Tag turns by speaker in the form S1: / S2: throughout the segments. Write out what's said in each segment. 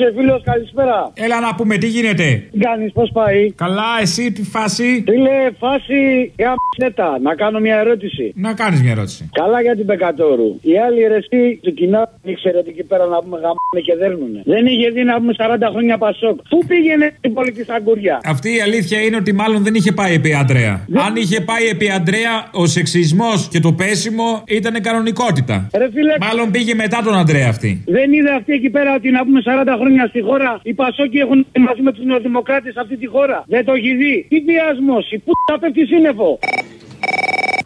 S1: είσαι φίλος, καλησπέρα.
S2: Έλα να πούμε, τι γίνεται;
S1: Τι κάνεις, πώς πάει;
S2: Καλά, εσύ τι φάση;
S1: Φίλε, φάση γαμψέτα. Να κάνω μια ερώτηση.
S2: Να κάνεις μια ερώτηση.
S1: Καλά για την Πεκατόρου. Οι άλλοι ρεστοί του κοινά ήξερε ότι εκεί πέρα να πούμε γαμάνε και δέρνουνε. Δεν είχε δει να πούμε 40 χρόνια Πασόκ. Πού πήγαινε η πολιτική σαγκουριά;
S2: Αυτή η αλήθεια είναι ότι μάλλον δεν είχε πάει επί Αντρέα. Αν είχε πάει επί Αντρέα, ο σεξισμός και το πέσιμο ήταν κανονικότητα.
S1: Ρε φίλε,
S2: Μάλλον πήγε μετά τον Αντρέα αυτή.
S1: δεν είδε αυτή εκεί πέρα ότι να πούμε 40 χρόνια στη χώρα οι Πασόκοι έχουν μαζί με τους Νεοδημοκράτες αυτή τη χώρα. Δεν το έχει δει. Τι βιασμός, η πούτα πέφτει σύννεφο.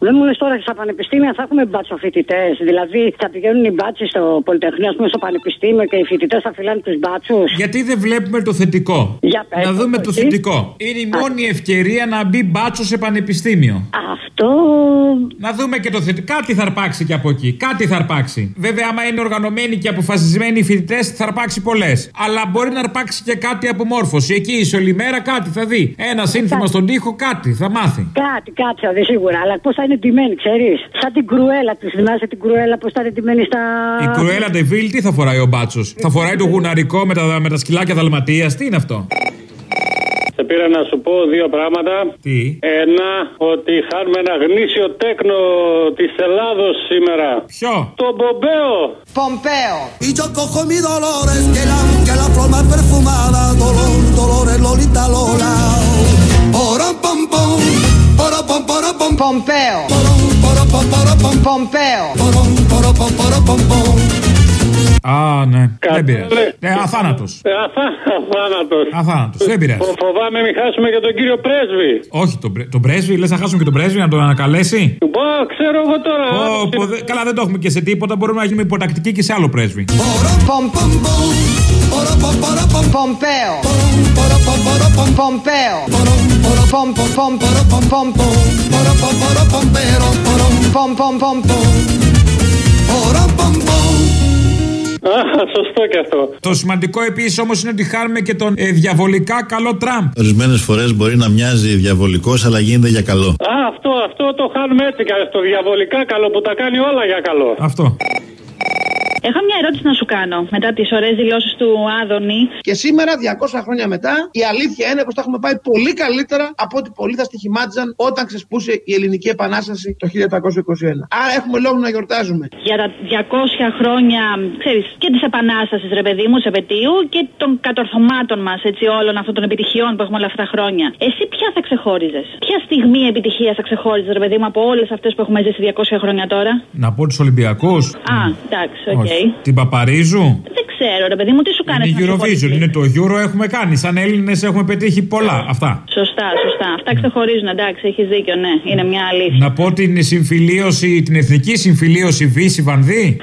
S3: Δεν μου λες τώρα στα πανεπιστήμια θα έχουμε μπάτσο φοιτητές. Δηλαδή θα πηγαίνουν οι μπάτσοι στο Πολυτεχνείο, ας πούμε, στο πανεπιστήμιο και οι φοιτητές θα φυλάνε τους μπάτσους.
S2: Γιατί δεν βλέπουμε το θετικό;
S3: Για πες,
S2: να δούμε το
S3: εσύ.
S2: θετικό. Είναι η μόνη ευκαιρία να μπει μπάτσο σε πανεπιστήμιο.
S3: Αυτό.
S2: Να δούμε και το θετικό. Κάτι θα αρπάξει και από εκεί. Κάτι θα αρπάξει. Βέβαια, άμα είναι οργανωμένοι και αποφασισμένοι οι φοιτητές, θα αρπάξει πολλές. Αλλά μπορεί να αρπάξει και κάτι από μόρφωση. Εκεί είσαι όλη μέρα κάτι θα δει. Ένα σύνθημα στον τοίχο, κάτι θα μάθει.
S3: Κάτι, κάτι θα δει σίγουρα. Αλλά πώς θα είναι τιμένη, ξέρεις. Σαν την κρουέλα του. Θυμάσαι την κρουέλα πώς θα είναι τιμένη στα.
S2: Η Κρουέλα Ντεβίλ τι θα φοράει ο μπάτσος; Θα φοράει το γουναρικό με τα, με τα σκυλάκια δαλματίας; Τι είναι αυτό;
S4: Σε πήρα να σου πω δύο πράγματα.
S2: Τι;
S4: Ένα, ότι χάνουμε ένα γνήσιο τέκνο της Ελλάδος σήμερα.
S2: Ποιο;
S4: Τον Πομπέο.
S3: Πομπέο.
S5: Y yo cojo mi dolores, que la, que la flor más perfumada, dolor, dolores, Lolita Lola. Porom,
S3: Πομπέο.
S5: porom, porom, pom, porom, pom,
S3: Πομπέο.
S5: porom, porom, pom, porom, pom, pom.
S2: Α, ναι.
S4: Κάτι
S2: Δεν πειράζει.
S4: λέει.
S2: Ναι, αθάνατος.
S4: Ε, αθά- Αθάνατος.
S2: Αθάνατος. Δεν πειράζει.
S4: Φοβάμαι μην χάσουμε και τον κύριο πρέσβη.
S2: Όχι, τον, πρέ... τον πρέσβη, λες να χάσουμε και τον πρέσβη να τον ανακαλέσει;
S4: Πω, ξέρω εγώ τώρα.
S2: Πω, πω, δε- Καλά, δεν το έχουμε και σε τίποτα. Μπορούμε να γίνουμε υποτακτικοί και σε άλλο πρέσβη.
S5: Porom, pom, pom, pom, porom, pom, porom, pom,
S3: Πομπέο.
S5: porom, porom, pom, porom, pom,
S3: Πομπέο.
S5: porom, porom,
S3: Πομ, πομ, πομ,
S5: porom, pom, pom, pom, porom, pom, porom, pom, perom, porom,
S3: πομ, πομ, πομ, πομ.
S5: porom, pom, pom.
S4: Α, σωστό και αυτό.
S2: Το σημαντικό επίσης όμως είναι ότι χάνουμε και τον ε, διαβολικά καλό Τραμπ.
S6: Ορισμένες φορές μπορεί να μοιάζει διαβολικός, αλλά γίνεται για καλό.
S4: Α, αυτό, αυτό το χάνουμε έτσι και το διαβολικά καλό που τα κάνει όλα για καλό.
S2: Αυτό.
S7: Έχω μια ερώτηση να σου κάνω μετά τις ωραίες δηλώσεις του Άδωνη.
S8: Και σήμερα, 200 χρόνια μετά, η αλήθεια είναι πως τα έχουμε πάει πολύ καλύτερα από ό,τι πολλοί θα στοιχημάτιζαν όταν ξεσπούσε η Ελληνική Επανάσταση το 1821. Άρα έχουμε λόγο να γιορτάζουμε.
S7: Για τα 200 χρόνια, ξέρεις, και της επανάστασης, ρε παιδί μου, της επετείου και των κατορθωμάτων μας, έτσι, όλων αυτών των επιτυχιών που έχουμε όλα αυτά τα χρόνια. Εσύ ποια θα ξεχώριζες, Ποια στιγμή επιτυχία θα ξεχώριζες, ρε παιδί μου, από όλες αυτές που έχουμε ζήσει 200 χρόνια τώρα;
S2: Να πω τους Ολυμπιακούς.
S7: Α, εντάξει, οκ.
S2: Την Παπαρίζου;
S7: Δεν ξέρω, ρε παιδί μου, τι σου κάνεις
S2: Είναι Eurovision, είναι το Euro έχουμε κάνει. Σαν Έλληνες έχουμε πετύχει πολλά. Αυτά.
S7: Σωστά, σωστά. Αυτά ξεχωρίζουν, εντάξει, έχεις δίκιο, ναι. Είναι μια αλήθεια.
S2: Να πω την συμφιλίωση, την εθνική συμφιλίωση Βύση Βανδύ.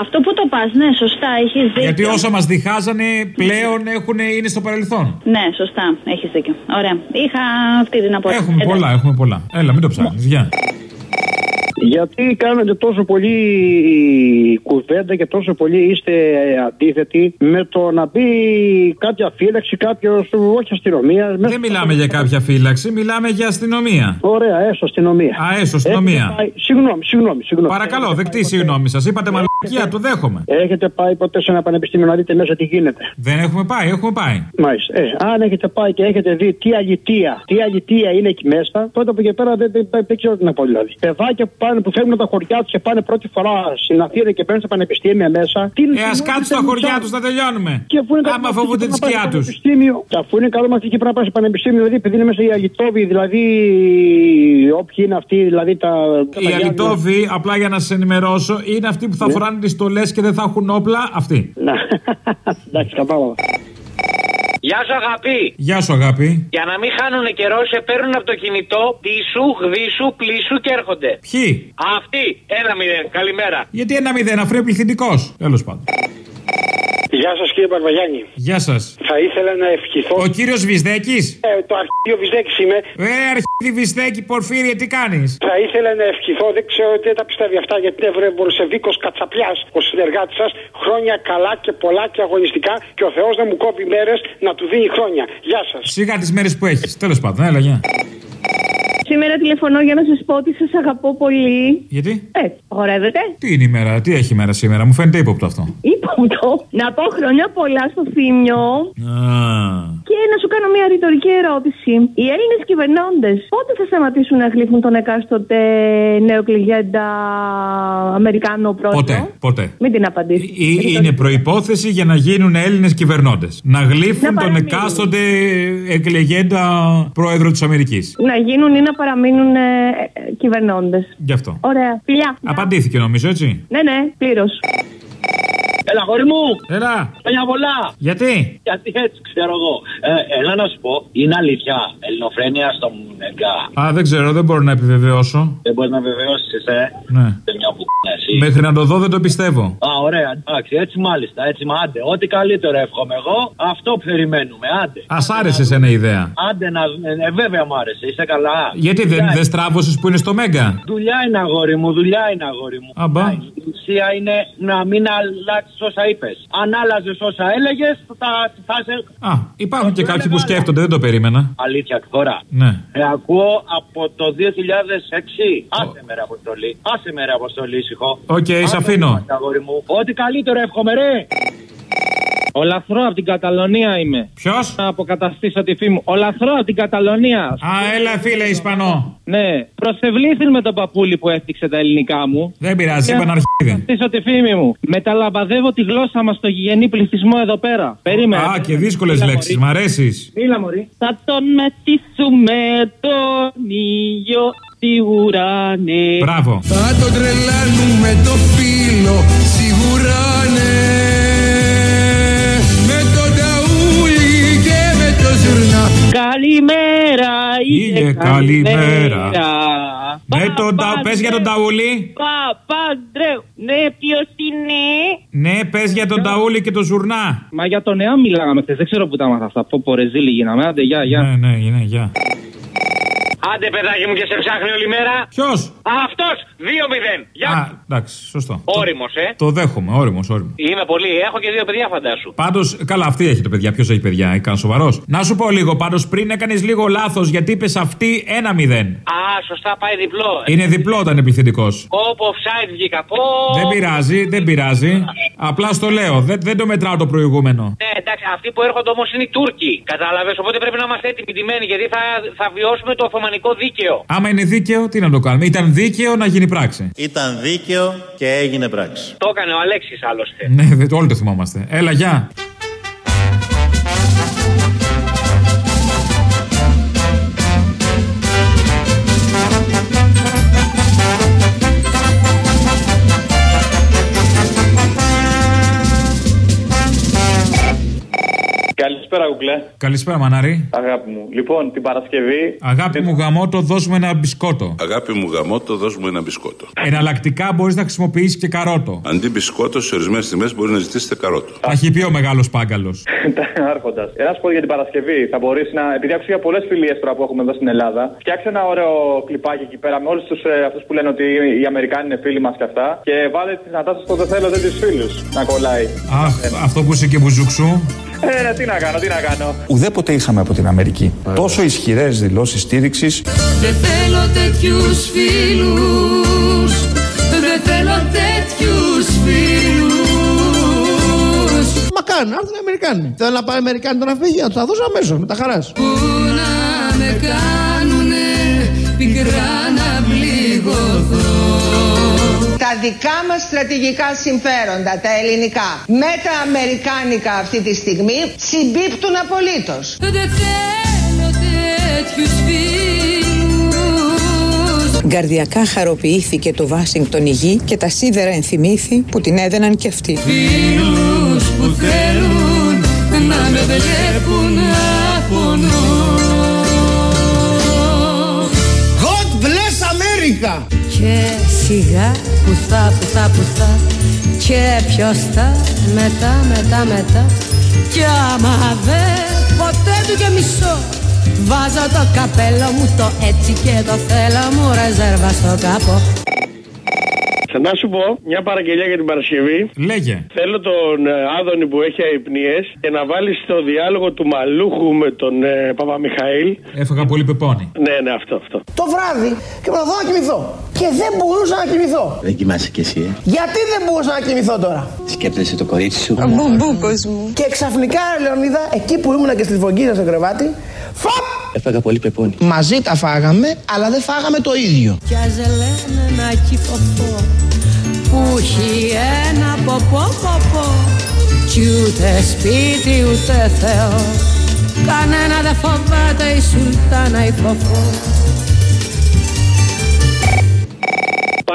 S7: Αυτό που το πας, ναι, σωστά, έχεις δίκιο.
S2: Γιατί όσα μας διχάζανε πλέον έχουν, είναι στο παρελθόν.
S7: Ναι, σωστά, έχεις δίκιο. Ωραία. Είχα αυτή την απορία.
S2: Έχουμε
S7: Εντάξει.
S2: πολλά, έχουμε πολλά. Έλα, μην το ψάχνεις. Γεια.
S1: Γιατί κάνετε τόσο πολύ κουβέντα και τόσο πολύ είστε αντίθετοι με το να μπει κάποια φύλαξη, κάποιος, όχι αστυνομία.
S2: Δεν μιλάμε για κάποια φύλαξη, μιλάμε για αστυνομία.
S1: Ωραία, έστω αστυνομία.
S2: Α, έστω αστυνομία.
S1: Έχετε πάει- Συγγνώμη, συγγνώμη, συγγνώμη.
S2: Παρακαλώ,
S1: Έχετε
S2: δεκτή
S1: πάει ποτέ-
S2: συγγνώμη σας. Είπατε μαλακία, το δέχομαι.
S1: Έχετε πάει ποτέ σε ένα πανεπιστήμιο να δείτε μέσα τι γίνεται;
S2: Δεν έχουμε πάει, έχουμε πάει.
S1: Μάλιστα. Ε, αν έχετε πάει και έχετε δει τι αλητία, τι αλητία είναι εκεί μέσα, τότε από εκεί πέρα δεν, δεν, δεν ξέρω τι να πω δηλαδή. Παιδάκια που, πάνε, που φεύγουν από τα χωριά τους και πάνε πρώτη φορά στην Αθήνα και μπαίνουν στα πανεπιστήμια μέσα. Τι
S2: Ε, ας κάτσουν στα χωριά τους; να τελειώνουμε.
S1: Και αφού είναι
S2: Άμα
S1: καλό
S2: φοβούνται τη
S1: μαθητική,
S2: σκιά
S1: πρέπει να
S2: του.
S1: πάνε στο πανεπιστήμιο. Και αφού είναι καλό μαθητική πρέπει να πάει στο πανεπιστήμιο, δηλαδή επειδή είναι μέσα οι αλυτόβοι, δηλαδή όποιοι είναι αυτοί, δηλαδή τα. τα
S2: Οι
S1: παιδιά,
S2: αλυτόβοι, απλά για να σα ενημερώσω, είναι αυτοί που θα φοράνε τις στολές και δεν θα έχουν όπλα. Αυτοί.
S1: Να. Εντάξει, κατάλαβα.
S9: Γεια σου αγαπή.
S2: Γεια σου, αγάπη.
S9: Για να μην χάνουν καιρό, σε παίρνουν από το κινητό, πίσου, γδίσου, πλήσου και έρχονται.
S2: Ποιοι;
S9: Αυτοί. Ένα μηδέν. Καλημέρα.
S2: Γιατί ένα μηδέν, αφού είναι πληθυντικός. Τέλος πάντων.
S1: Γεια σας κύριε Παρβαγιάννη.
S2: Γεια σας.
S1: Θα ήθελα να ευχηθώ.
S2: Ο κύριος Βυσδέκης;
S1: Ε, το αρχείο Βυζέκη είμαι.
S2: Ε, αρχίδι Βυσδέκη, Πορφύριε, τι κάνεις;
S1: Θα ήθελα να ευχηθώ, δεν ξέρω τι τα πιστεύει αυτά, γιατί είναι Ευρωπολσεβίκο Κατσαπλιάς, ο συνεργάτης σας. Χρόνια καλά και πολλά και αγωνιστικά και ο Θεός να μου κόβει μέρες να του δίνει χρόνια. Γεια σας.
S2: Σιγά τις μέρες που έχεις. Τέλος πάντων, έλα, γεια.
S10: Σήμερα τηλεφωνώ για να σας πω ότι σας αγαπώ πολύ.
S2: Γιατί;
S10: Ε, χορεύετε.
S2: Τι είναι η μέρα, τι έχει η μέρα σήμερα, μου φαίνεται ύποπτο αυτό.
S10: Ύποπτο. Να πω χρόνια πολλά στο θύμιο.
S2: Α,
S10: Και να σου κάνω μια ρητορική ερώτηση. Οι Έλληνες κυβερνώντες πότε θα σταματήσουν να γλύφουν τον εκάστοτε νεοκληγέντα Αμερικάνο πρόεδρο;
S2: ποτέ, ποτέ.
S10: Μην την απαντήσεις.
S2: Ή- Είναι προπόθεση για να γίνουν Έλληνες κυβερνώντες. Να γλύφουν
S10: Να
S2: τον
S10: παραμείνουν.
S2: εκάστοτε εκλεγέντα πρόεδρο της Αμερικής.
S10: Να γίνουν ή να παραμείνουν ε, ε, κυβερνώντες.
S2: Γι' αυτό.
S10: Ωραία. Φιλιά.
S2: Απαντήθηκε νομίζω, έτσι;
S10: Ναι, ναι, πλήρως.
S11: Έλα, γόρι μου!
S2: Έλα!
S11: Χρόνια πολλά!
S2: Γιατί;
S11: Γιατί έτσι ξέρω εγώ. Ε, έλα να σου πω, είναι αλήθεια. Ελληνοφρένεια στο Μουνεγκά.
S2: Α, δεν ξέρω, δεν μπορώ να επιβεβαιώσω.
S11: Δεν μπορείς να βεβαιώσει, ε.
S2: Ναι.
S11: Δεν μια που εσύ.
S2: Μέχρι να το δω δεν το πιστεύω.
S11: Α, ωραία, εντάξει, έτσι μάλιστα, έτσι μα άντε. Ό,τι καλύτερο εύχομαι εγώ, αυτό περιμένουμε, άντε.
S2: Α άρεσε ένα ιδέα.
S11: Άντε να. Ε, βέβαια μου άρεσε, είσαι καλά.
S2: Γιατί δεν,
S11: Δουλειά
S2: δεν στράβωσες που είναι στο Μέγκα;
S11: Δουλειά είναι αγόρι μου, δουλειά είναι αγόρι μου.
S2: Α, μπα.
S11: Η ουσία είναι να μην αλλάξεις όσα είπες. Αν άλλαζες όσα έλεγες, θα, θα σε.
S2: Α, υπάρχουν και κάποιοι που σκέφτονται, δεν το περίμενα.
S11: Αλήθεια τώρα.
S2: Ναι.
S11: Ε, ακούω από το 2006. Άσε με ρε Αποστόλη. Άσε με ρε αποστολή, ησυχό.
S2: Οκ,
S11: Άσε
S2: σε αφήνω.
S11: με, αγόρι μου. Ό,τι καλύτερο εύχομαι, ρε.
S12: Ο Λαθρό από την Καταλωνία είμαι.
S2: Ποιος;
S12: Να αποκαταστήσω τη φήμη μου. Ο Λαθρό από την Καταλωνία.
S2: Α, έλα φίλε Ισπανό.
S12: Ναι. Προσευλήθην με τον παππούλι που έφτιαξε τα ελληνικά μου.
S2: Δεν πειράζει, είπα να αρχίδι.
S12: Στήσω τη φήμη μου. Μεταλαμπαδεύω τη γλώσσα μας στο γηγενή πληθυσμό εδώ πέρα. Περίμενε.
S2: Α, και δύσκολες
S12: Μίλα,
S2: λέξεις.
S12: μωρή.
S2: Μ' αρέσεις;
S12: Μίλα, μωρή. Θα τον μετήσουμε τον ήλιο στη ουρανή.
S2: Μπράβο.
S5: Θα τον τρελάνουμε το φίλο σίγουρα ναι Με τον ταούλι και με το ζουρνά
S12: Καλημέρα,
S2: Ήλιε, καλημέρα. Με τον τα... Πες για τον Ταούλη.
S12: Παπαντρέου. Ναι, ποιος είναι;
S2: Ναι, πες για τον Ταούλη και τον Ζουρνά.
S12: Μα για τον νεά μιλάγαμε χθε. Δεν ξέρω που τα μάθα αυτά. Πω πω ρε ζήλι γίναμε. Άντε, γεια, γεια.
S2: Ναι, ναι, ναι, γεια.
S9: Άντε, παιδάκι μου, και σε ψάχνει όλη μέρα.
S2: Ποιος;
S9: Αυτός! 2-0. Γεια.
S2: Α, εντάξει, σωστό.
S9: Όριμος, ε.
S2: Το δέχομαι, όριμος, όριμος.
S9: Είμαι πολύ. Έχω και δύο παιδιά, φαντάσου.
S2: Πάντως, καλά, αυτή έχει το παιδιά. Ποιος έχει παιδιά, έκανε σοβαρός. Να σου πω λίγο, πάντως πριν έκανες λίγο λάθος γιατί είπες αυτή 1-0.
S9: Α, σωστά, πάει διπλό.
S2: Είναι διπλό όταν είναι πληθυντικό.
S9: Όπω offside βγήκα. Πω.
S2: Δεν πειράζει, δεν πειράζει. Απλά στο λέω, δεν, δεν το μετράω το προηγούμενο.
S9: Ναι, εντάξει, αυτοί που έρχονται όμως είναι οι Τούρκοι. Κατάλαβες, οπότε πρέπει να είμαστε έτοιμοι ντυμένοι γιατί θα, θα βιώσουμε το Οθωμανικό δίκαιο.
S2: Άμα είναι δίκαιο, τι να το κάνουμε; Ήταν δίκαιο να γίνει πράξη.
S6: Ήταν δίκαιο και έγινε πράξη.
S9: Το έκανε ο Αλέξης άλλωστε.
S2: Ναι, δεν- όλοι το θυμόμαστε. Έλα, γεια.
S13: Καλησπέρα, Γουγκλέ.
S2: Καλησπέρα, Μανάρη.
S13: Αγάπη μου. Λοιπόν, την Παρασκευή.
S2: Αγάπη μου γαμότο, δώσουμε ένα μπισκότο.
S14: Αγάπη μου γαμότο, δώσ' μου ένα μπισκότο.
S2: Εναλλακτικά μπορείς να χρησιμοποιήσεις και καρότο.
S14: Αντί μπισκότο, σε ορισμένες τιμέ μπορείς να ζητήσετε καρότο.
S2: Τα έχει πει ο μεγάλος πάγκαλος.
S13: Άρχοντας. Ένα πω για την Παρασκευή. Θα μπορείς να. Επειδή άκουσα για πολλές φιλίες τώρα που έχουμε εδώ στην Ελλάδα, φτιάξε ένα ωραίο κλιπάκι εκεί πέρα με όλους τους ε, αυτούς που λένε ότι οι Αμερικάνοι είναι φίλοι μας και αυτά. Και βάλε τη Νατάσα στο Δεν θέλω, δεν του φίλους να κολλάει.
S2: Αχ, αυτό που είσαι και μπουζούξου.
S13: Ε, ναι, τι να κάνω, τι να κάνω.
S15: Ουδέποτε είχαμε από την Αμερική τόσο ισχυρές δηλώσεις στήριξης
S5: Δεν θέλω τέτοιους φίλους Δεν θέλω τέτοιους φίλους
S8: Μα κάνουν, να έρθουν οι Αμερικάνοι. Θέλω να πάει οι Αμερικάνοι τώρα να φύγει, να τους τα δώσω αμέσως με τα χαράς.
S5: Που να με κάνουνε
S16: Τα δικά μας στρατηγικά συμφέροντα, τα ελληνικά, με τα αμερικάνικα αυτή τη στιγμή συμπίπτουν απολύτως.
S5: Δεν θέλω τέτοιους φίλους
S17: Γκαρδιακά χαροποιήθηκε το Βάσιγκτον η γη και τα σίδερα ενθυμήθη που την έδαιναν κι αυτοί.
S5: Φίλους που θέλουν να με βλέπουν να πονώ
S8: God bless America!
S18: Και σιγά που θα, που θα, που θα Και ποιος θα μετά, μετά, μετά. Κι άμα δεν ποτέ του και μισό Βάζω το καπέλο μου το έτσι και το θέλω μου Ρεζέρβα στο κάπο
S4: Να σου πω μια παραγγελία για την Παρασκευή.
S2: Λέγε.
S4: Θέλω τον ε, Άδωνη που έχει αϊπνίες και να βάλεις στο διάλογο του Μαλούχου με τον ε, Παπαμιχαήλ.
S2: Έφαγα πολύ πεπόνι.
S4: Ναι, ναι, αυτό, αυτό.
S8: Το βράδυ και προσπαθώ να κοιμηθώ. Και δεν μπορούσα να κοιμηθώ.
S19: Δεν κοιμάσαι κι εσύ, ε.
S8: Γιατί δεν μπορούσα να κοιμηθώ τώρα;
S19: Σκέπτεσαι το κορίτσι σου;
S8: Μπουμπούκος μου. Και ξαφνικά, Λεωνίδα, εκεί που ήμουνα και στη φωγκίδα στο κρεβάτι, φαπ!
S19: Έφαγα πολύ πεπόνι.
S8: Μαζί τα φάγαμε, αλλά δεν φάγαμε το ίδιο.
S18: Κι ας λένε ένα κυφοφό που έχει ένα ποπό ποπό κι ούτε σπίτι ούτε Θεό κανένα δεν φοβάται η σουλτάνα η φοφό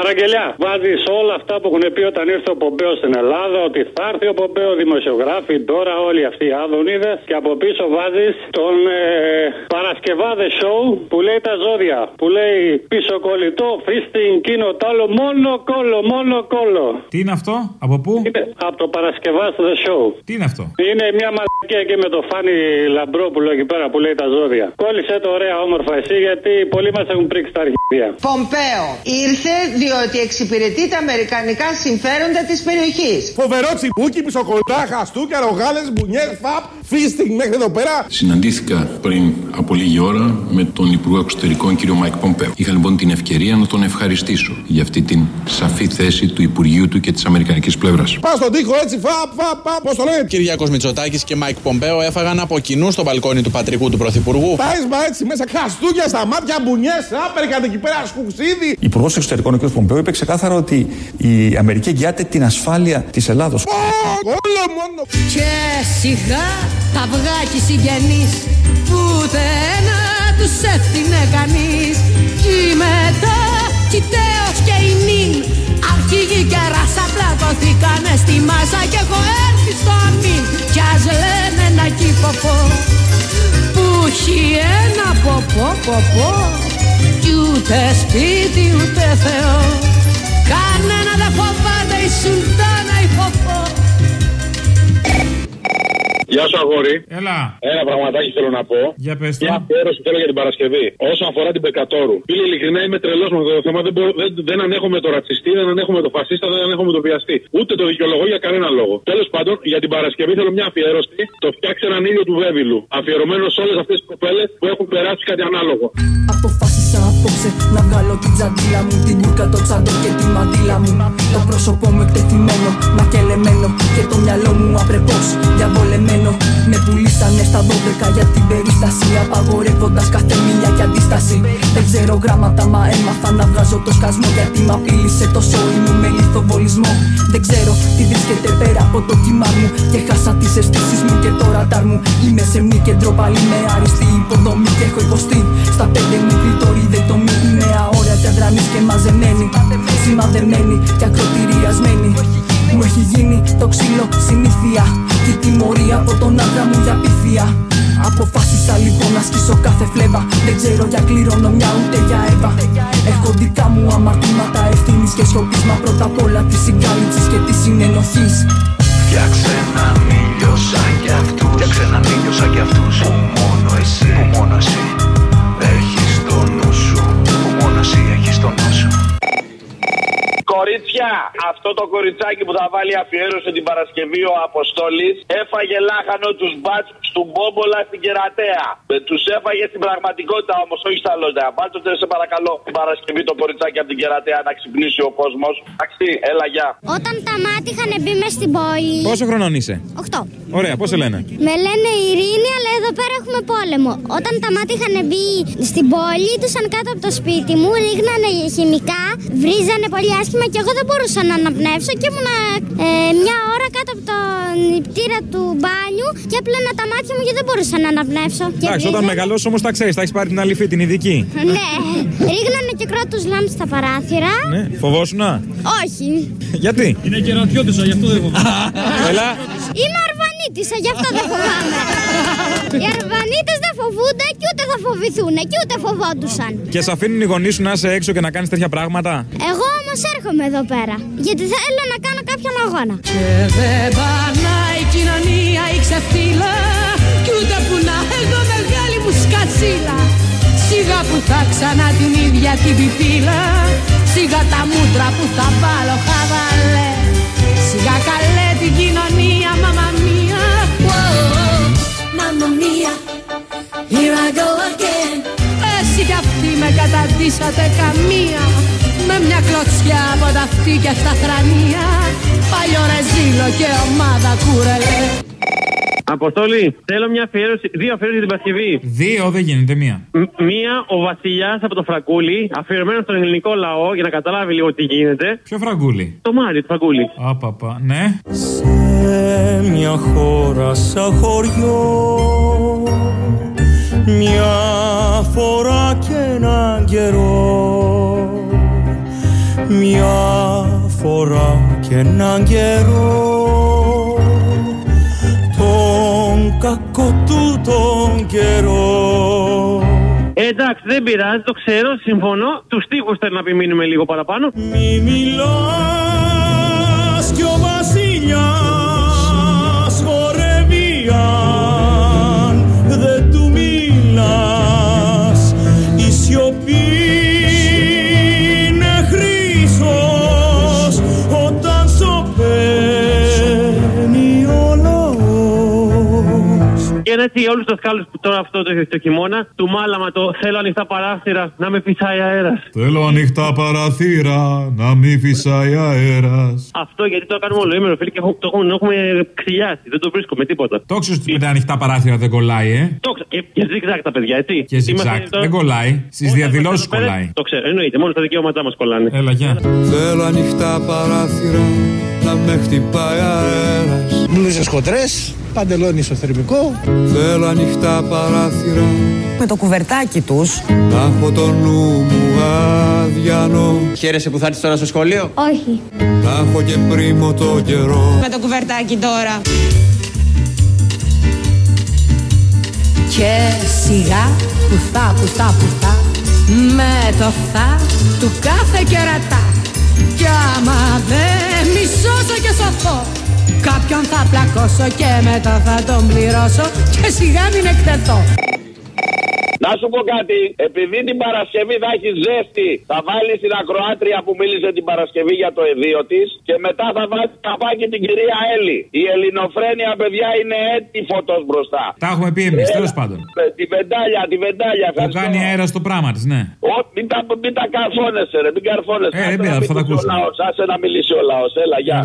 S4: Παραγγελιά. Βάζεις όλα αυτά που έχουν πει όταν ήρθε ο Πομπέος στην Ελλάδα, ότι θα έρθει ο Πομπέος, δημοσιογράφοι, τώρα όλοι αυτοί οι άδωνίδε. Και από πίσω βάζεις τον ε, Παρασκευάδες show που λέει τα ζώδια. Που λέει πίσω κολλητό, φίστιν, κίνο, τ' άλλο, μόνο κόλλο, μόνο κόλλο.
S2: Τι είναι αυτό, από πού;
S4: Είναι από το Παρασκευάδε show.
S2: Τι είναι αυτό;
S4: Είναι μια μαλακία εκεί με το Φάνη Λαμπρόπουλο εκεί πέρα που λέει τα ζώδια. Κόλλησε το ωραία όμορφα εσύ γιατί πολλοί μας έχουν πρίξει τα αρχίδια.
S16: Πομπέο ήρθε διότι εξυπηρετεί τα αμερικανικά συμφέροντα της περιοχής.
S20: Φοβερό τσιμπούκι, πισωκολλητά, χαστούκια, ρογάλες, μπουνιές, φαπ, fisting μέχρι εδώ πέρα.
S21: Συναντήθηκα πριν από λίγη ώρα με τον Υπουργό Εξωτερικών κύριο Μάικ Πομπέο. Είχα λοιπόν την ευκαιρία να τον ευχαριστήσω για αυτή την σαφή θέση του Υπουργείου του και της Αμερικανικής πλευράς.
S20: Πας στον τοίχο έτσι, φαπ, φαπ, φαπ, πώς το λέει;
S22: Κυριάκος Μητσοτάκης και Μάικ Πομπέο έφαγαν από κοινού στο μπαλκόνι του πατρικού του Πρωθυπουργού.
S20: Τα μα έτσι μέσα, χαστούκια στα μάτια, μπουνιές, άπερ εκεί πέρα, σκουξίδι.
S15: Υπουργός Εξωτερικών ο κ. Πομπέο είπε ξεκάθαρα ότι η Αμερική εγγυάται την ασφάλεια της Ελλάδος.
S20: Όλο μόνο.
S18: Και σιγά τα αυγάκι συγγενείς που ούτε ένα τους έφτιανε κανείς Κι μετά κοιταίος και η νυν Αρχηγοί και ράσα πλακωθήκανε στη μάσα και έχω έρθει στο αμήν Κι ας λένε ένα κύποπο που έχει ένα ποπό ποπό Κι ούτε σπίτι ούτε Θεό. Κανένα δεν φοβάται η σουλτάνα η ποπό
S4: Γεια σου, αγόρι.
S2: Έλα.
S4: Ένα πραγματάκι θέλω να πω.
S2: Για πες το.
S4: Μια αφιέρωση θέλω για την Παρασκευή. Όσον αφορά την Πεκατόρου. Φίλε, ειλικρινά είμαι τρελός με το θέμα. Δεν, μπορώ- δεν, δεν ανέχομαι το ρατσιστή, δεν ανέχομαι το φασίστα, δεν ανέχομαι το βιαστή. Ούτε το δικαιολογώ για κανένα λόγο. Τέλος πάντων, για την Παρασκευή θέλω μια αφιέρωση. Το φτιάξε έναν ήλιο του Βέβυλου. Αφιερωμένο σε όλες αυτές τις κοπέλες που έχουν περάσει κάτι ανάλογο.
S23: Αποφάσισα απόψε να βγάλω την τζαντίλα μου Την κούρκα, το τσάντο και τη μαντίλα μου Το πρόσωπό μου εκτεθειμένο, μακελεμένο Και το μυαλό μου απρεπώς διαβολεμένο Με πουλήσανε στα 12 για την περίσταση Απαγορεύοντας κάθε μίλια και αντίσταση. Δεν ξέρω γράμματα μα έμαθα να βγάζω το σκασμό Γιατί μ' απείλησε το σόι μου με λιθοβολισμό. Δεν ξέρω τι βρίσκεται πέρα από το κύμα μου Και χάσα τις αισθήσεις μου και το ραντάρ μου. Είμαι σε μη και ντροπαλή με αριστή υποδομή Και έχω υποστεί. Στα πέντε μου κλειτορίδε το μη Είναι αόρατη αδρανής και μαζεμένη. Σημαδεμένη και ακροτηριασμένη Μου έχει γίνει το ξύλο συνήθεια Και η τιμωρία από τον άντρα μου για πίθια Αποφάσισα λοιπόν να σκίσω κάθε φλέβα. Δεν ξέρω για κληρονομιά ούτε για έβα Έχω δικά μου αμαρτήματα ευθύνης και σιωπής. Μα πρώτα απ' όλα της συγκάλυψης και της συνενοχής.
S24: Φτιάξε έναν ήλιο σαν κι αυτούς. Φτιάξε έναν
S9: αυτό το κοριτσάκι που θα βάλει αφιέρωση την Παρασκευή ο Αποστόλης έφαγε λάχανο τους μπάτσους του Μπόμπολα στην Κερατέα. Τους έφαγε στην πραγματικότητα όμως, όχι στα λόγια. Βάλτε σε παρακαλώ την Παρασκευή το κοριτσάκι από την Κερατέα να ξυπνήσει ο κόσμος. Εντάξει, έλα, γεια.
S25: Όταν τα μάτια είχαν μπει με στην πόλη.
S2: Πόσο χρονών είσαι;
S25: 8.
S2: Ωραία, πώς σε λένε;
S25: Με λένε Ειρήνη, αλλά εδώ πέρα έχουμε πόλεμο. Όταν τα μάτια είχαν μπει στην πόλη, ήτουσαν κάτω από το σπίτι μου, ρίχνανε χημικά, βρίζανε πολύ άσχημα και εγώ δεν μπορούσα να αναπνεύσω και ήμουνα ε, μια ώρα κάτω από τον νηπτήρα του μπάνιου και έπλαινα τα μάτια μου και δεν μπορούσα να αναπνεύσω. Και
S2: Εντάξει, όταν
S25: βρίζανε-
S2: μεγαλώσει όμως τα ξέρεις, θα έχεις πάρει την αληθή, την ειδική.
S25: Ναι, ρίχνανε και κρότου λάμπη στα παράθυρα.
S2: Ναι, φοβόσουνα;
S25: Όχι.
S2: Γιατί;
S26: Είναι κερατιώτησα, γι' αυτό δεν φοβάμαι.
S2: Έλα.
S25: Είμαι αρβανίτησα, γι' αυτό δεν φοβάμαι. Οι αρβανίτες δεν φοβούνται και ούτε θα φοβηθούν και ούτε φοβόντουσαν.
S2: Και σε αφήνουν οι γονείς σου να είσαι έξω και να κάνεις τέτοια πράγματα;
S25: Εγώ όμως έρχομαι εδώ πέρα, γιατί θέλω να κάνω κάποιον αγώνα.
S18: Και δεν πανάει η κοινωνία η ξεφύλα Κι ούτε που να έχω μεγάλη μου σκατσίλα Σιγά που θα ξανά την ίδια την πιπίλα Σιγά τα μούτρα που θα βάλω χαβαλέ Σιγά καλέ την κοινωνία μάμα μία
S23: Mamma mia, here I go again.
S18: Εσύ κι αυτοί με καταντήσατε καμία Με μια κλωτσιά από τα φτύκια στα θρανία Παλιό ρεζίλο και ομάδα κούρελε
S27: Αποστόλη, θέλω μια αφιέρωση, δύο αφιέρωση για την Παρασκευή.
S2: Δύο δεν γίνεται μία.
S27: Μ- Μία, ο Βασιλιάς από το Φραγκούλι, αφιερωμένος στον ελληνικό λαό για να καταλάβει λίγο τι γίνεται.
S2: Ποιο φραγκούλι;
S27: Το Μάριο, το Φραγκούλι.
S2: Απαπα, ναι.
S28: Σε μια χώρα σαν χωριό Μια φορά και έναν καιρό Μια φορά και έναν καιρό Τον κακό του τον καιρό
S27: Ε, εντάξει, δεν πειράζει, το ξέρω, συμφωνώ. Τους τείχου θέλω να επιμείνουμε λίγο παραπάνω.
S28: Μη μιλάς κι ο βασιλιάς χορεύει
S27: έτσι για όλους τους δασκάλους που τώρα αυτό το, το χειμώνα, του μάλαμα το θέλω ανοιχτά παράθυρα να με φυσάει αέρας.
S2: Θέλω ανοιχτά παραθύρα να μην φυσάει αέρας.
S27: Αυτό γιατί το κάνουμε όλο ήμερο, φίλοι, και έχω- το έχουμε, το έχουμε ξυλιάσει. Δεν το βρίσκω με τίποτα.
S2: Το ξέρεις ότι με τα ανοιχτά παράθυρα δεν κολλάει, ε;
S27: Το ξέρω. Και, και zigzag τα παιδιά, έτσι.
S2: Και zigzag.
S27: Είμαστε τώρα-
S2: Δεν κολλάει. Στις
S27: Όταν
S2: διαδηλώσεις
S27: είμαστε εδώ πέρα,
S2: κολλάει.
S27: Το ξέρω, εννοείται. Μόνο στα δικαιώματά μας κολλάνε.
S2: Έλα, γεια.
S28: Θέλω ανοιχτά παράθυρα να με χτυπάει αέρας.
S29: Μπλούζες χοντρές, παντελόνι ισοθερμικό.
S28: Θέλω ανοιχτά παράθυρα.
S17: Με το κουβερτάκι τους.
S28: Να έχω το νου μου αδιανό
S30: Χαίρεσαι που θα έρθεις τώρα στο σχολείο;
S25: Όχι.
S28: Να έχω και πρίμο το καιρό.
S17: Με το κουβερτάκι τώρα.
S18: Και σιγά που θα που θα που θα Με το θα του κάθε κερατά Κι άμα δεν μη σώσω και σωθώ Κάποιον θα πλακώσω και μετά θα τον πληρώσω Και σιγά μην εκτεθώ
S9: Να σου πω κάτι, επειδή την Παρασκευή θα έχεις ζέστη, θα βάλεις την ακροάτρια που μίλησε την Παρασκευή για το εδίο της και μετά θα βάλεις καπάκι την κυρία Έλλη. Η ελληνοφρένεια, παιδιά, είναι έτη φωτός μπροστά.
S2: Τα έχουμε πει εμείς, τέλος πάντων.
S9: Ε, Τη βεντάλια, τη βεντάλια.
S2: Που κάνει αέρας στο πράγμα της, ναι.
S9: Ω, μην, τα, μην τα καρφώνεσαι, ρε, μην καρφώνεσαι.
S2: Ε,
S9: Άσε
S2: δεν
S9: να
S2: πειράζει, θα τα
S9: μιλήσει ο
S2: ακούσουμε.
S9: λαός, Άσε να μιλήσει ο λαός. Έλα, γεια.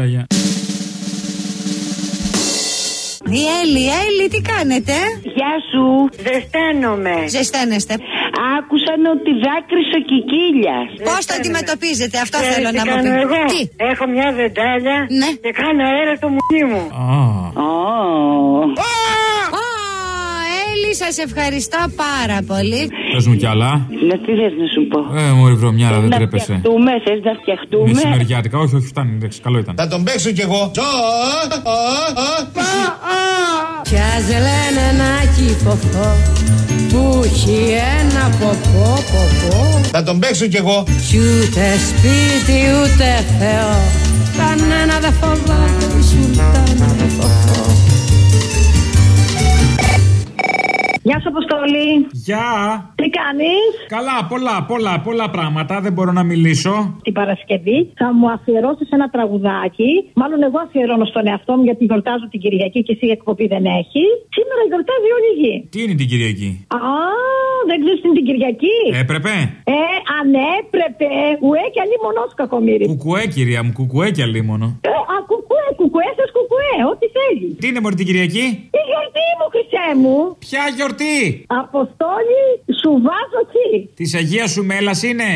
S2: Έλα, γεια.
S17: Η Έλλη, Έλλη, τι κάνετε;
S31: Γεια σου, ζεσταίνομαι.
S17: Ζεσταίνεστε
S31: Άκουσαν ότι δάκρυσε ο Κικίλιας.
S17: Πώς το αντιμετωπίζετε, αυτό
S31: Ξέρεις
S17: θέλω
S31: τι
S17: να μου
S31: κάνω
S17: πείτε.
S31: εγώ;
S17: Τι;
S31: Έχω μια βεντάλια
S17: Ναι.
S31: και κάνω αέρα στο μουνί μου.
S17: Ω, Έλλη, σας ευχαριστώ πάρα πολύ
S2: Πες μου κι άλλα.
S31: Να τι θες να σου πω;
S2: Ε, μωρή βρωμιάρα, δεν
S31: να
S2: τρέπεσαι.
S31: φτιαχτούμε, θες να φτιαχτούμε;
S2: Μεσημεριάτικα, όχι, όχι, φτάνει, εντάξει, καλό ήταν.
S29: Θα τον παίξω κι εγώ.
S18: Κι ας λένε να κυφωθώ Που έχει ένα ποπό ποπό
S29: Θα τον παίξω κι εγώ.
S18: Κι ούτε σπίτι ούτε Θεό Κανένα δεν φοβάται
S31: Γεια σου Αποστολή.
S2: Γεια!
S31: Τι κάνεις;
S2: Καλά, πολλά, πολλά, πολλά πράγματα. Δεν μπορώ να μιλήσω.
S31: Την Παρασκευή θα μου αφιερώσεις ένα τραγουδάκι. Μάλλον εγώ αφιερώνω στον εαυτό μου γιατί γιορτάζω την Κυριακή και εσύ εκπομπή δεν έχει. Σήμερα γιορτάζει όλη η γη.
S2: Τι είναι την Κυριακή;
S31: Α, δεν ξέρεις τι είναι την Κυριακή.
S2: Έπρεπε;
S31: Ε, αν έπρεπε. Ουέ και αλλήμονος κακομύρι.
S2: Κουκουέ, κυρία μου, κουκουέ κι αλλήμωνο.
S31: Ε, α, κουκουέ, κουκουέ, θες κουκουέ, ό,τι θέλεις.
S2: Τι είναι, Μωρή την Κυριακή;
S31: Η γιορτή μου, χρυσέ μου.
S2: Ποια γιορτή;
S31: Αποστόλη, σου βάζω τι.
S2: Της Αγίας σου μέλας είναι;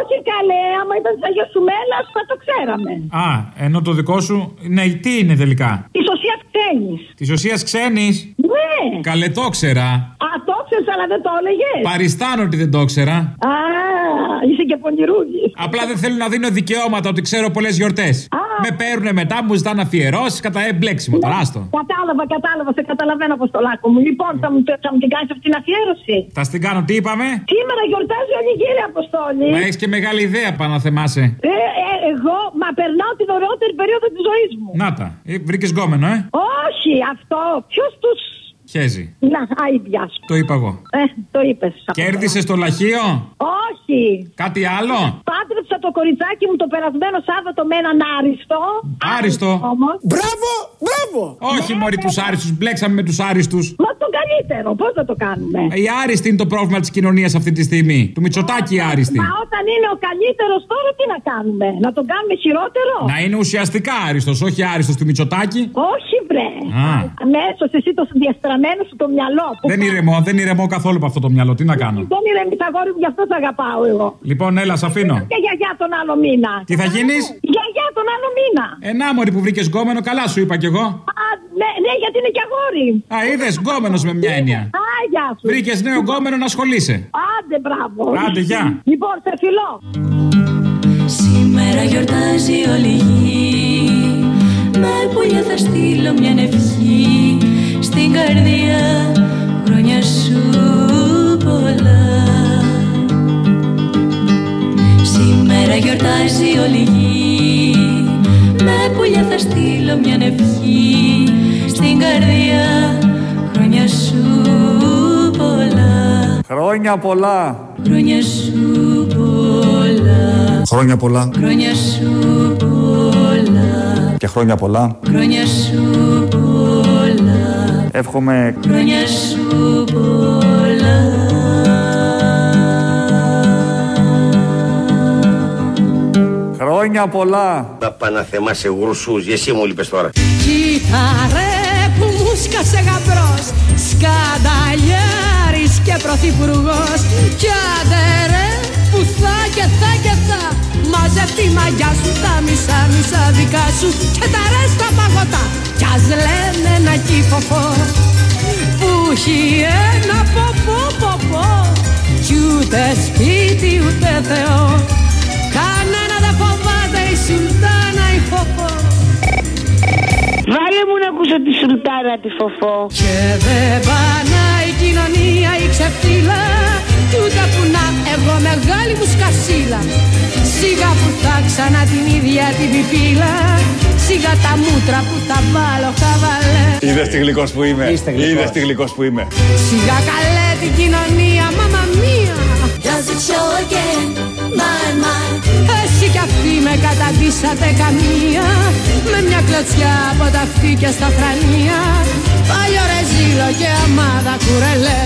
S31: Όχι καλέ, άμα ήταν της Αγίας σου Μέλας, θα το ξέραμε.
S2: Α, ενώ το δικό σου. Ναι, τι είναι τελικά;
S31: Της ουσία ξένης.
S2: Της ουσία ξένης;
S31: Ναι.
S2: Καλέ το ξέρα.
S31: Α, το ξέρεις, αλλά δεν το έλεγες.
S2: Παριστάνω ότι δεν το ξέρα.
S31: Α, είσαι και πονηρούγη.
S2: Απλά δεν θέλω να δίνω δικαιώματα ότι ξέρω πολλές γιορτές. Με παίρνουν μετά, μου ζητάνε αφιερώσεις κατά εμπλέξιμο. Τώρα άστο.
S31: Κατάλαβα, κατάλαβα, σε καταλαβαίνω από το λάκκο μου. Λοιπόν, θα μου, θα μου την κάνεις αυτή την αφιέρωση.
S2: Θα στην κάνω, τι είπαμε;
S31: Σήμερα γιορτάζει όλη η γύρια Αποστόλη.
S2: Μα έχεις και μεγάλη ιδέα πάνω να θεμάσαι.
S31: Ε, ε, εγώ, μα περνάω την ωραιότερη περίοδο της ζωής μου.
S2: Να τα. Βρήκες γκόμενο, ε.
S31: Όχι, αυτό. Ποιος τους
S2: Χέζει.
S31: Να, άιντια σου.
S2: Το είπα εγώ.
S31: Ε, το είπες.
S2: Κέρδισες το λαχείο;
S31: Όχι.
S2: Κάτι άλλο;
S31: Πάντρεψα το κοριτσάκι μου το περασμένο Σάββατο με έναν άριστο.
S2: Άριστο.
S31: Όμως.
S29: Μπράβο, μπράβο.
S2: Όχι μόλι τους άριστους. Μπλέξαμε με τους άριστους.
S31: Μα τον καλύτερο, πώς θα το κάνουμε;
S2: Η άριστη είναι το πρόβλημα της κοινωνίας αυτή τη στιγμή. Του Μητσοτάκη η άριστη.
S31: Μα όταν είναι ο καλύτερος τώρα τι να κάνουμε; Να τον κάνουμε χειρότερο;
S2: Να είναι ουσιαστικά άριστος, όχι άριστος του Μητσοτάκη.
S31: Όχι, βρε.
S2: Α.
S31: Αμέσω εσύ το διαστραμμένο σου το μυαλό. που
S2: Δεν ηρεμώ, δεν ηρεμώ καθόλου από αυτό το μυαλό. Τι να κάνω;
S31: Δεν ηρεμεί αγόρι μου, γι' αυτό σε αγαπάω εγώ.
S2: Λοιπόν, έλα, σ' αφήνω.
S31: Και γιαγιά τον άλλο μήνα.
S2: Τι θα γίνεις;
S31: Γιαγιά τον άλλο μήνα.
S2: Ενά μωρή που βρήκες γκόμενο, καλά σου είπα κι εγώ.
S31: Α, ναι, ναι, γιατί είναι και αγόρι.
S2: Α, είδες γκόμενος με μια έννοια.
S31: Α, γεια σου.
S2: Βρήκες νέο γκόμενο να ασχολείσαι.
S31: Άντε, μπράβο.
S2: Άντε, γεια.
S31: Λοιπόν, σε φιλώ.
S32: Σήμερα γιορτάζει όλη η γη Με πουλιά θα στείλω μια ευχή Στην καρδιά χρόνια σου πολλά Σήμερα γιορτάζει όλη η γη Με πουλιά θα στείλω μια ευχή Στην καρδιά χρόνια σου πολλά
S15: Χρόνια πολλά.
S32: Χρόνια σου πολλά
S15: Χρόνια πολλά.
S32: Χρόνια σου πολλά
S15: Και χρόνια πολλά.
S32: Χρόνια σου πολλά
S15: Εύχομαι.
S32: Χρόνια σου πολλά.
S15: Χρόνια πολλά.
S33: Να πάνα θέμα σε γρουσούς, εσύ μου λείπες τώρα.
S18: Κοίτα ρε που μου σκάσε γαμπρός Σκανταλιάρης και πρωθυπουργός. Κι άντε ρε που θα και θα και θα Μαζεύει τη μαγιά σου τα μισά μισά δικά σου. Και τα ρέστα παγωτά Κι ας λένε ένα κύφοφο Που έχει ένα ποπό ποπό Κι ούτε σπίτι ούτε Θεό. Κανένα δεν φοβάται η σουλτάνα η φοφό
S34: Βάλε μου να ακούσω τη σουλτάνα τη φοφό.
S18: Και δεν πάνε η κοινωνία η ξεφύλα Κι ούτε που να εγώ μεγάλη μου σκασίλα. Σιγά που θα ξανά την ίδια την πιπίλα Σιγά τα μούτρα που θα βάλω χαβαλέ.
S15: Είδες τι γλυκός που είμαι. Είδες τι γλυκός που είμαι.
S18: Σιγά καλέ την κοινωνία μάμα μία.
S32: Does it show again, my, my.
S18: Εσύ κι αυτή με καταντήσατε καμία. Με μια κλωτσιά από τα αυτή και στα φρανία Παλιό ρεζίλο και αμάδα κουρελέ